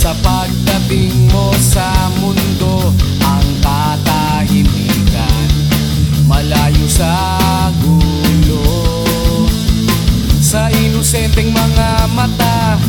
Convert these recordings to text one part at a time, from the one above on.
Sa pagdating mo sa mundo Ang katahimikan Malayo sa gulo. Sa inusenteng mga mata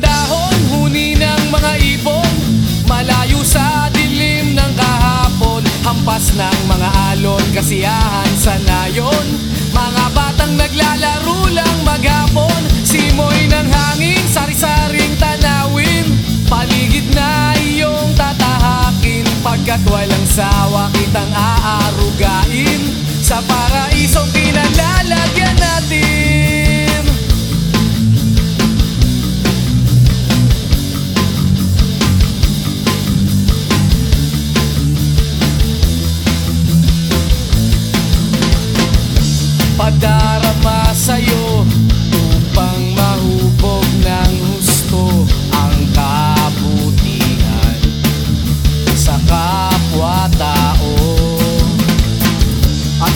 dahon, huni ng mga ibon. Malayo sa dilim ng kahapon Hampas ng mga alon, kasiyahan sa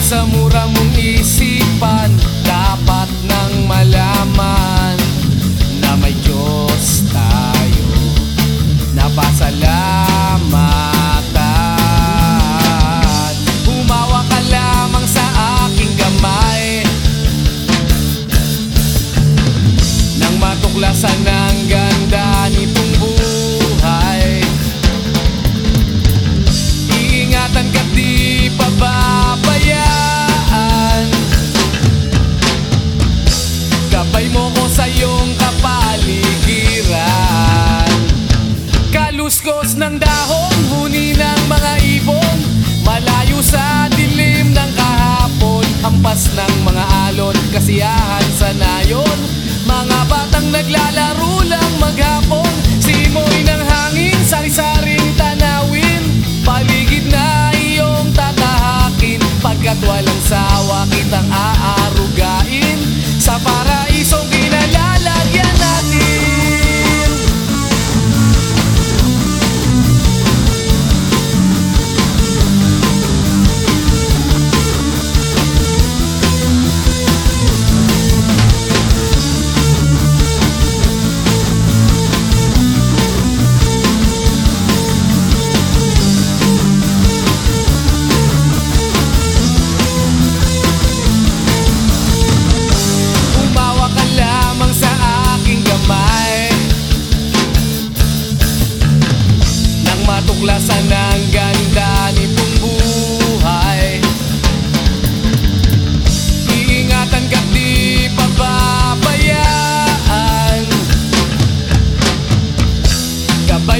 Sa mura mong isipan Dapat nang malaman Na may Diyos tayo. Napasalamatan. Humawa ka lamang sa aking gamay. Nang matuklasan na kasiyahan sana yon Mga batang naglalaro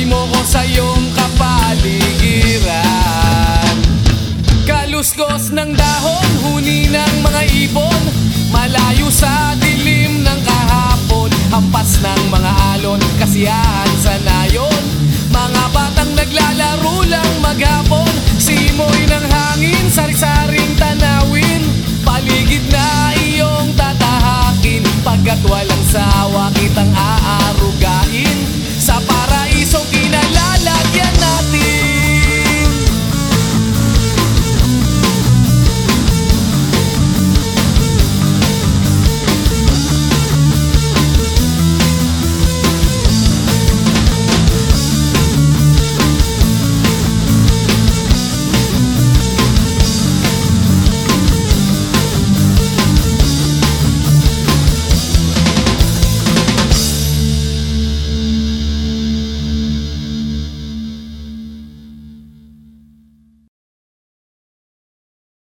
mo ko sa iyong kapaligiran. Kaluskos ng dahon, huni ng mga ibon